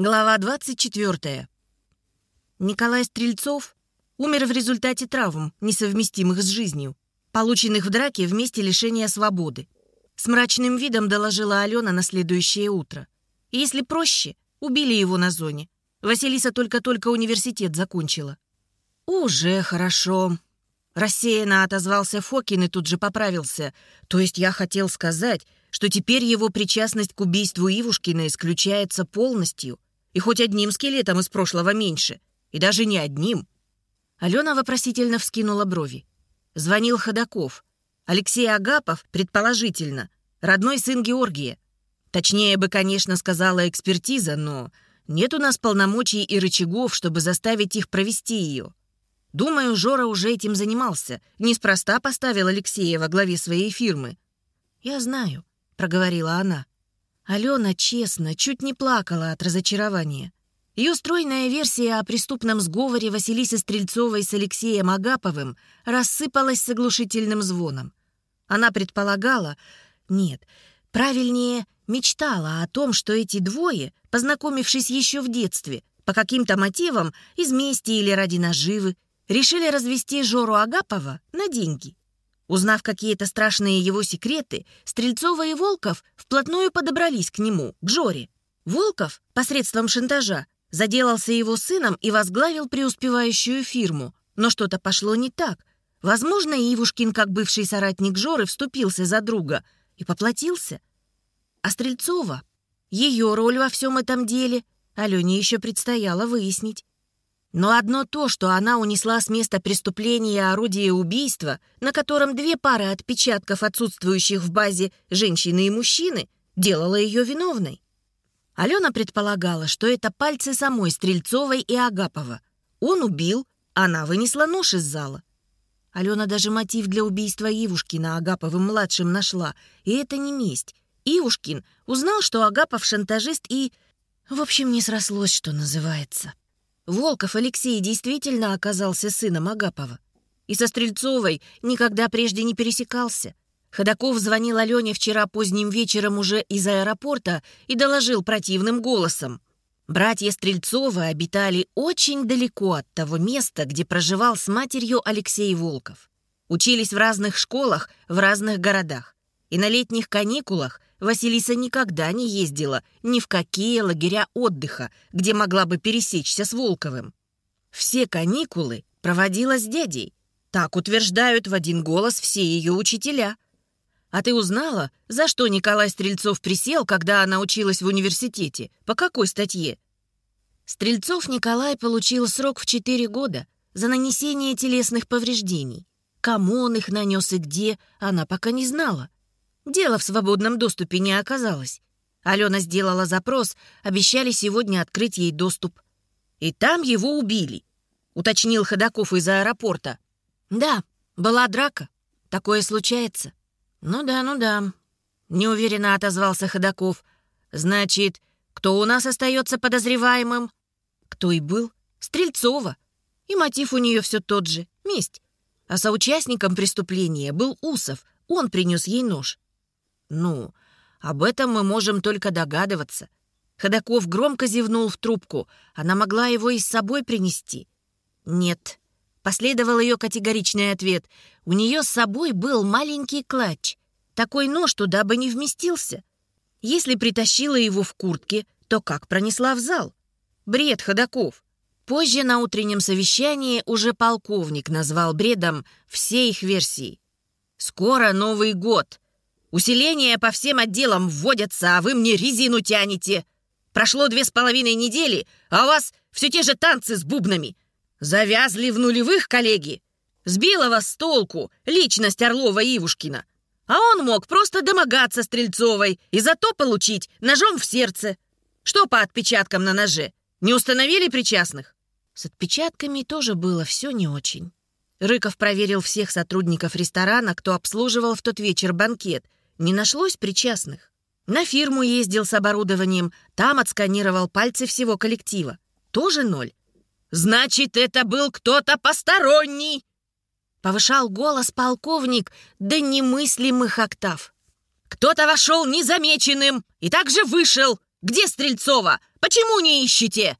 Глава 24. Николай Стрельцов умер в результате травм, несовместимых с жизнью, полученных в драке в месте лишения свободы. С мрачным видом доложила Алена на следующее утро. Если проще, убили его на зоне. Василиса только-только университет закончила. «Уже хорошо», Рассеянно отозвался Фокин и тут же поправился. То есть я хотел сказать, что теперь его причастность к убийству Ивушкина исключается полностью. И хоть одним скелетом из прошлого меньше. И даже не одним. Алена вопросительно вскинула брови. Звонил Ходаков. Алексей Агапов, предположительно, родной сын Георгия. Точнее бы, конечно, сказала экспертиза, но нет у нас полномочий и рычагов, чтобы заставить их провести ее. Думаю, Жора уже этим занимался. Неспроста поставил Алексея во главе своей фирмы. «Я знаю», — проговорила она. Алена честно, чуть не плакала от разочарования. Ее стройная версия о преступном сговоре Василисы Стрельцовой с Алексеем Агаповым рассыпалась с оглушительным звоном. Она предполагала, нет, правильнее, мечтала о том, что эти двое, познакомившись еще в детстве, по каким-то мотивам, из мести или ради наживы, решили развести Жору Агапова на деньги. Узнав какие-то страшные его секреты, Стрельцова и Волков вплотную подобрались к нему, к Жоре. Волков, посредством шантажа, заделался его сыном и возглавил преуспевающую фирму. Но что-то пошло не так. Возможно, Ивушкин, как бывший соратник Жоры, вступился за друга и поплатился. А Стрельцова, ее роль во всем этом деле, Алене еще предстояло выяснить. Но одно то, что она унесла с места преступления орудие убийства, на котором две пары отпечатков отсутствующих в базе женщины и мужчины, делало ее виновной. Алена предполагала, что это пальцы самой Стрельцовой и Агапова. Он убил, она вынесла нож из зала. Алена даже мотив для убийства Ивушкина Агаповым-младшим нашла, и это не месть. Ивушкин узнал, что Агапов шантажист и... В общем, не срослось, что называется. Волков Алексей действительно оказался сыном Агапова. И со Стрельцовой никогда прежде не пересекался. Ходаков звонил Алене вчера поздним вечером уже из аэропорта и доложил противным голосом. Братья Стрельцовы обитали очень далеко от того места, где проживал с матерью Алексей Волков. Учились в разных школах в разных городах. И на летних каникулах Василиса никогда не ездила ни в какие лагеря отдыха, где могла бы пересечься с Волковым. Все каникулы проводила с дядей. Так утверждают в один голос все ее учителя. А ты узнала, за что Николай Стрельцов присел, когда она училась в университете? По какой статье? Стрельцов Николай получил срок в 4 года за нанесение телесных повреждений. Кому он их нанес и где, она пока не знала. Дело в свободном доступе не оказалось. Алена сделала запрос, обещали сегодня открыть ей доступ. И там его убили, уточнил Ходаков из аэропорта. Да, была драка. Такое случается. Ну да, ну да. Неуверенно отозвался Ходаков. Значит, кто у нас остается подозреваемым? Кто и был? Стрельцова. И мотив у нее все тот же — месть. А соучастником преступления был Усов. Он принес ей нож. «Ну, об этом мы можем только догадываться». Ходаков громко зевнул в трубку. Она могла его и с собой принести. «Нет». Последовал ее категоричный ответ. У нее с собой был маленький клатч. Такой нож туда бы не вместился. Если притащила его в куртке, то как пронесла в зал? Бред Ходаков. Позже на утреннем совещании уже полковник назвал бредом все их версии. «Скоро Новый год», Усиления по всем отделам вводятся, а вы мне резину тянете. Прошло две с половиной недели, а у вас все те же танцы с бубнами. Завязли в нулевых, коллеги. Сбила вас с толку личность Орлова-Ивушкина. А он мог просто домогаться Стрельцовой и зато получить ножом в сердце. Что по отпечаткам на ноже? Не установили причастных? С отпечатками тоже было все не очень. Рыков проверил всех сотрудников ресторана, кто обслуживал в тот вечер банкет – не нашлось причастных. На фирму ездил с оборудованием, там отсканировал пальцы всего коллектива. Тоже ноль. «Значит, это был кто-то посторонний!» Повышал голос полковник до немыслимых октав. «Кто-то вошел незамеченным и также вышел. Где Стрельцова? Почему не ищете?»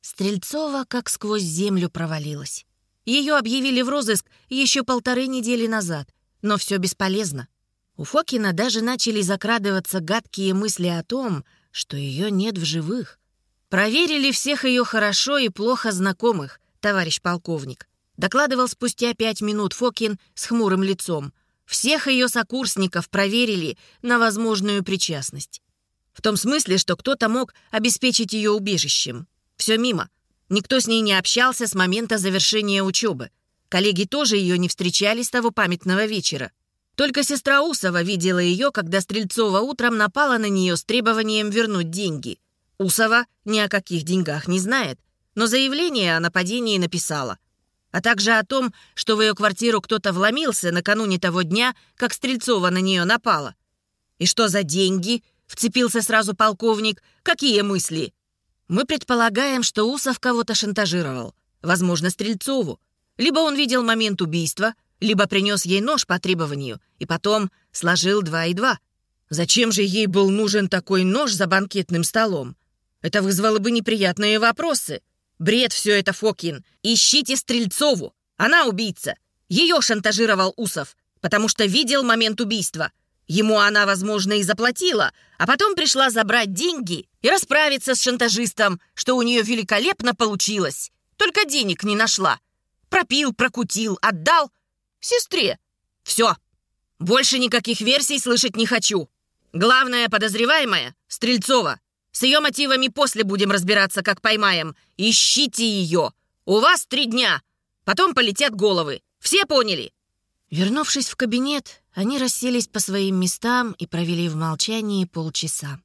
Стрельцова как сквозь землю провалилась. Ее объявили в розыск еще полторы недели назад, но все бесполезно. У Фокина даже начали закрадываться гадкие мысли о том, что ее нет в живых. Проверили всех ее хорошо и плохо знакомых, товарищ полковник. Докладывал спустя пять минут Фокин с хмурым лицом. Всех ее сокурсников проверили на возможную причастность. В том смысле, что кто-то мог обеспечить ее убежищем. Все мимо. Никто с ней не общался с момента завершения учебы. Коллеги тоже ее не встречали с того памятного вечера. Только сестра Усова видела ее, когда Стрельцова утром напала на нее с требованием вернуть деньги. Усова ни о каких деньгах не знает, но заявление о нападении написала. А также о том, что в ее квартиру кто-то вломился накануне того дня, как Стрельцова на нее напала. «И что за деньги?» — вцепился сразу полковник. «Какие мысли?» Мы предполагаем, что Усов кого-то шантажировал, возможно, Стрельцову. Либо он видел момент убийства, либо принес ей нож по требованию и потом сложил два и два. Зачем же ей был нужен такой нож за банкетным столом? Это вызвало бы неприятные вопросы. Бред все это, Фокин. Ищите Стрельцову. Она убийца. Ее шантажировал Усов, потому что видел момент убийства. Ему она, возможно, и заплатила, а потом пришла забрать деньги и расправиться с шантажистом, что у нее великолепно получилось. Только денег не нашла. Пропил, прокутил, отдал. Сестре. Все. Больше никаких версий слышать не хочу. Главная подозреваемая — Стрельцова. С ее мотивами после будем разбираться, как поймаем. Ищите ее. У вас три дня. Потом полетят головы. Все поняли? Вернувшись в кабинет, они расселись по своим местам и провели в молчании полчаса.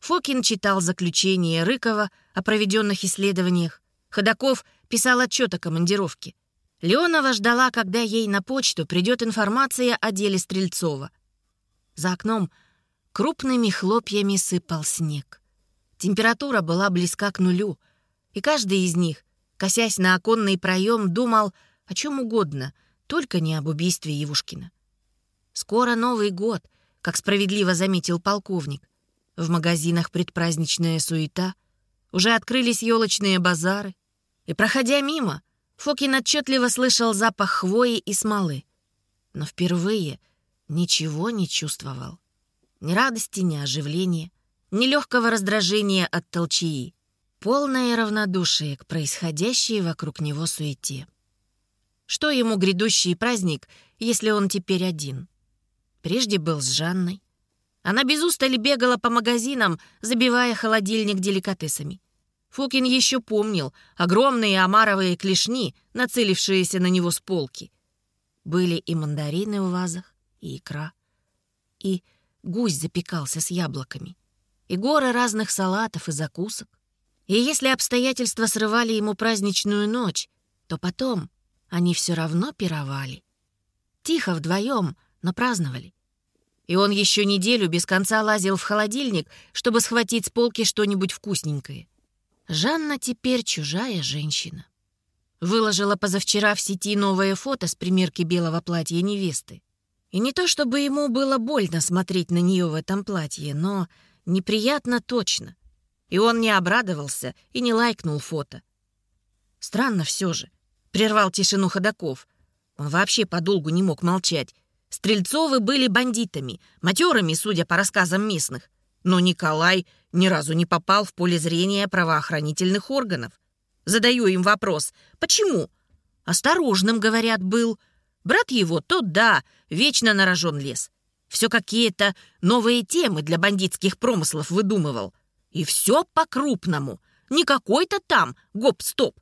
Фокин читал заключение Рыкова о проведенных исследованиях. Ходаков писал отчет о командировке. Леонова ждала, когда ей на почту придет информация о деле Стрельцова. За окном крупными хлопьями сыпал снег. Температура была близка к нулю, и каждый из них, косясь на оконный проем, думал о чем угодно — только не об убийстве Евушкина. Скоро Новый год, как справедливо заметил полковник. В магазинах предпраздничная суета, уже открылись елочные базары. И, проходя мимо, Фокин отчетливо слышал запах хвои и смолы. Но впервые ничего не чувствовал. Ни радости, ни оживления, ни легкого раздражения от толчии. Полное равнодушие к происходящей вокруг него суете. Что ему грядущий праздник, если он теперь один? Прежде был с Жанной. Она без устали бегала по магазинам, забивая холодильник деликатесами. Фокин еще помнил огромные омаровые клешни, нацелившиеся на него с полки. Были и мандарины в вазах, и икра, и гусь запекался с яблоками, и горы разных салатов и закусок. И если обстоятельства срывали ему праздничную ночь, то потом они все равно пировали. Тихо вдвоем, но праздновали. И он еще неделю без конца лазил в холодильник, чтобы схватить с полки что-нибудь вкусненькое. Жанна теперь чужая женщина. Выложила позавчера в сети новое фото с примерки белого платья невесты. И не то чтобы ему было больно смотреть на нее в этом платье, но неприятно точно. И он не обрадовался и не лайкнул фото. Странно все же. Прервал тишину ходаков. Он вообще подолгу не мог молчать. Стрельцовы были бандитами, матерыми, судя по рассказам местных. Но Николай ни разу не попал в поле зрения правоохранительных органов. Задаю им вопрос, почему? Осторожным, говорят, был. Брат его, тот да, вечно на рожон лез. Все какие-то новые темы для бандитских промыслов выдумывал. И все по-крупному. Не какой-то там, гоп-стоп,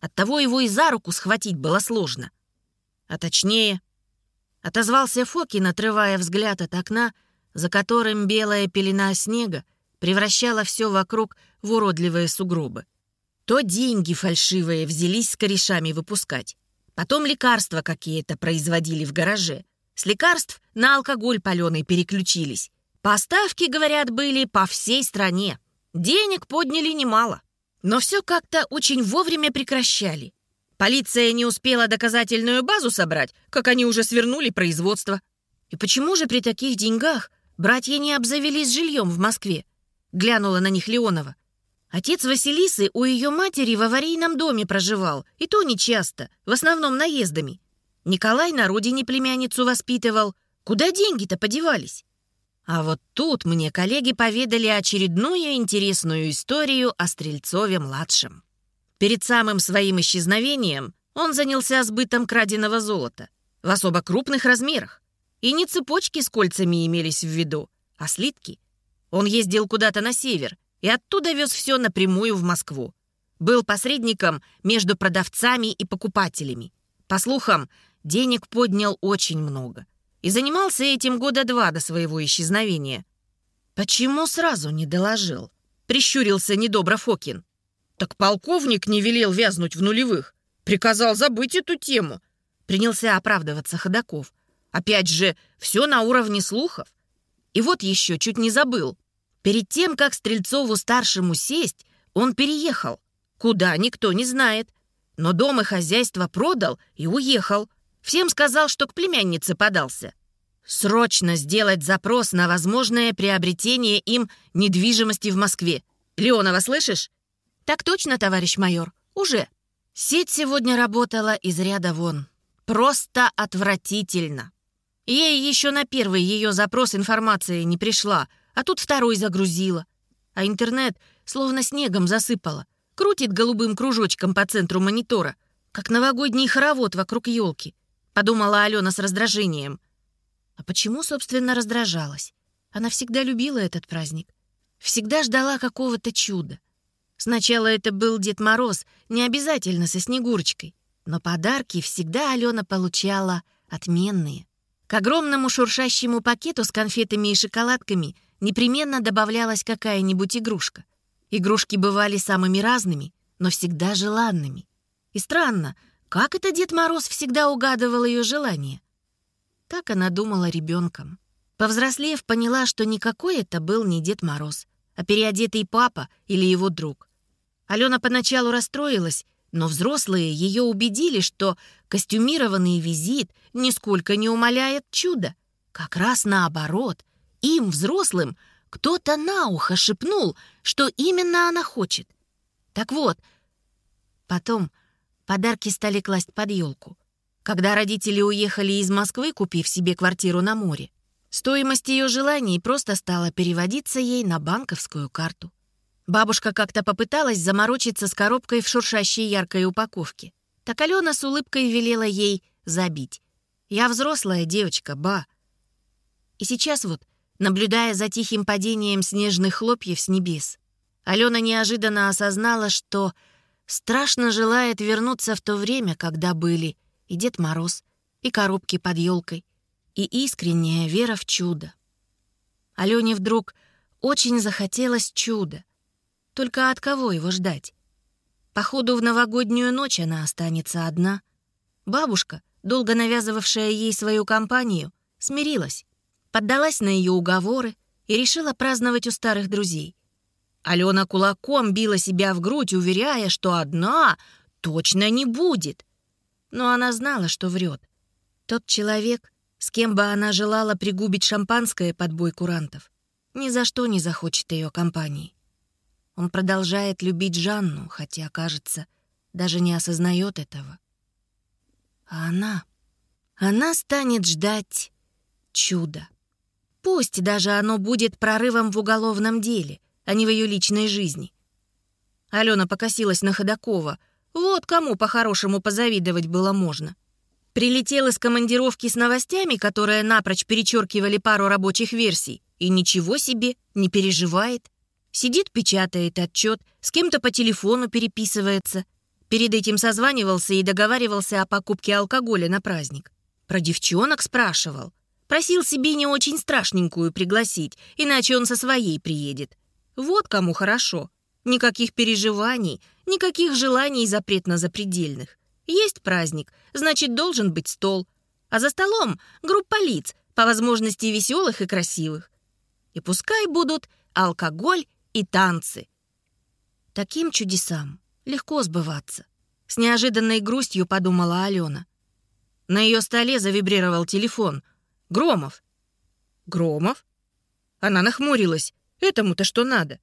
Оттого его и за руку схватить было сложно. А точнее, отозвался Фокин, отрывая взгляд от окна, за которым белая пелена снега превращала все вокруг в уродливые сугробы. То деньги фальшивые взялись с корешами выпускать. Потом лекарства какие-то производили в гараже. С лекарств на алкоголь паленый переключились. Поставки, говорят, были по всей стране. Денег подняли немало. Но все как-то очень вовремя прекращали. Полиция не успела доказательную базу собрать, как они уже свернули производство. И почему же при таких деньгах братья не обзавелись жильем в Москве? глянула на них Леонова. Отец Василисы у ее матери в аварийном доме проживал, и то нечасто, в основном наездами. Николай на родине племянницу воспитывал. Куда деньги-то подевались? А вот тут мне коллеги поведали очередную интересную историю о Стрельцове-младшем. Перед самым своим исчезновением он занялся сбытом краденого золота в особо крупных размерах. И не цепочки с кольцами имелись в виду, а слитки. Он ездил куда-то на север и оттуда вез все напрямую в Москву. Был посредником между продавцами и покупателями. По слухам, денег поднял очень много. И занимался этим года два до своего исчезновения. «Почему сразу не доложил?» — прищурился недобро Фокин. «Так полковник не велел вязнуть в нулевых. Приказал забыть эту тему». Принялся оправдываться Ходаков. «Опять же, все на уровне слухов. И вот еще чуть не забыл. Перед тем, как Стрельцову-старшему сесть, он переехал. Куда, никто не знает. Но дом и хозяйство продал и уехал. Всем сказал, что к племяннице подался. Срочно сделать запрос на возможное приобретение им недвижимости в Москве. Леонова, слышишь? Так точно, товарищ майор. Уже. Сеть сегодня работала из ряда вон. Просто отвратительно. Ей еще на первый ее запрос информация не пришла, а тут второй загрузила. А интернет словно снегом засыпала. Крутит голубым кружочком по центру монитора, как новогодний хоровод вокруг елки. Подумала Алена с раздражением. А почему, собственно, раздражалась? Она всегда любила этот праздник. Всегда ждала какого-то чуда. Сначала это был Дед Мороз, не обязательно со Снегурочкой. Но подарки всегда Алена получала отменные. К огромному шуршащему пакету с конфетами и шоколадками непременно добавлялась какая-нибудь игрушка. Игрушки бывали самыми разными, но всегда желанными. И странно, как это Дед Мороз всегда угадывал ее желания? Так она думала ребенком. Повзрослев, поняла, что никакой это был не Дед Мороз, а переодетый папа или его друг. Алена поначалу расстроилась, но взрослые ее убедили, что костюмированный визит нисколько не умаляет чудо. Как раз наоборот. Им, взрослым, кто-то на ухо шепнул, что именно она хочет. Так вот, потом Подарки стали класть под елку. Когда родители уехали из Москвы, купив себе квартиру на море, стоимость ее желаний просто стала переводиться ей на банковскую карту. Бабушка как-то попыталась заморочиться с коробкой в шуршащей яркой упаковке. Так Алена с улыбкой велела ей забить. «Я взрослая девочка, ба». И сейчас вот, наблюдая за тихим падением снежных хлопьев с небес, Алена неожиданно осознала, что страшно желает вернуться в то время, когда были и Дед Мороз, и коробки под елкой, и искренняя вера в чудо. Алене вдруг очень захотелось чуда. Только от кого его ждать? Походу, в новогоднюю ночь она останется одна. Бабушка, долго навязывавшая ей свою компанию, смирилась, поддалась на ее уговоры и решила праздновать у старых друзей. Алена кулаком била себя в грудь, уверяя, что одна точно не будет. Но она знала, что врет. Тот человек, с кем бы она желала пригубить шампанское под бой курантов, ни за что не захочет ее компании. Он продолжает любить Жанну, хотя, кажется, даже не осознает этого. А она... Она станет ждать чуда. Пусть даже оно будет прорывом в уголовном деле — а не в ее личной жизни. Алена покосилась на Ходакова. Вот кому по-хорошему позавидовать было можно. Прилетел из командировки с новостями, которые напрочь перечеркивали пару рабочих версий, и ничего себе, не переживает. Сидит, печатает отчет, с кем-то по телефону переписывается. Перед этим созванивался и договаривался о покупке алкоголя на праздник. Про девчонок спрашивал. Просил себе не очень страшненькую пригласить, иначе он со своей приедет. Вот кому хорошо. Никаких переживаний, никаких желаний запретно-запредельных. Есть праздник, значит, должен быть стол. А за столом группа лиц, по возможности веселых и красивых. И пускай будут алкоголь и танцы. Таким чудесам легко сбываться. С неожиданной грустью подумала Алена. На ее столе завибрировал телефон. Громов. Громов? Она нахмурилась. Этому-то что надо?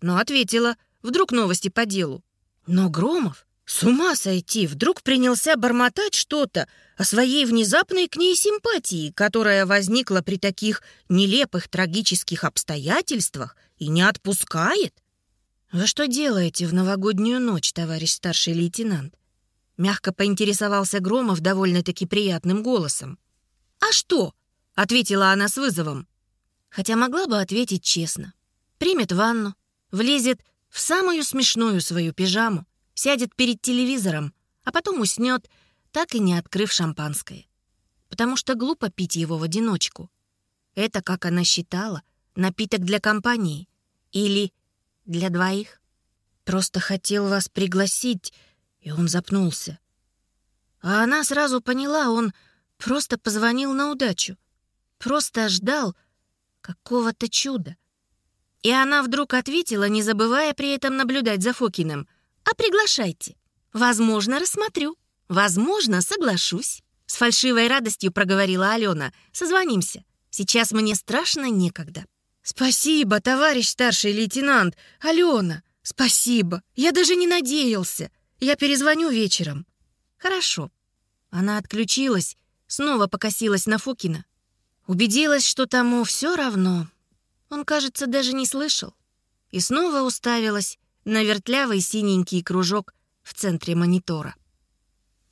Но ответила, вдруг новости по делу. Но Громов, с ума сойти, вдруг принялся бормотать что-то о своей внезапной к ней симпатии, которая возникла при таких нелепых трагических обстоятельствах и не отпускает. «Вы что делаете в новогоднюю ночь, товарищ старший лейтенант?» Мягко поинтересовался Громов довольно-таки приятным голосом. «А что?» — ответила она с вызовом. Хотя могла бы ответить честно. Примет ванну, влезет в самую смешную свою пижаму, сядет перед телевизором, а потом уснет, так и не открыв шампанское. Потому что глупо пить его в одиночку. Это, как она считала, напиток для компании или для двоих. Просто хотел вас пригласить, и он запнулся. А она сразу поняла, он просто позвонил на удачу. Просто ждал какого-то чуда. И она вдруг ответила, не забывая при этом наблюдать за Фокиным. «А приглашайте. Возможно, рассмотрю. Возможно, соглашусь». С фальшивой радостью проговорила Алена. «Созвонимся. Сейчас мне страшно некогда». «Спасибо, товарищ старший лейтенант. Алена, спасибо. Я даже не надеялся. Я перезвоню вечером». «Хорошо». Она отключилась, снова покосилась на Фокина. Убедилась, что тому все равно. Он, кажется, даже не слышал. И снова уставилась на вертлявый синенький кружок в центре монитора.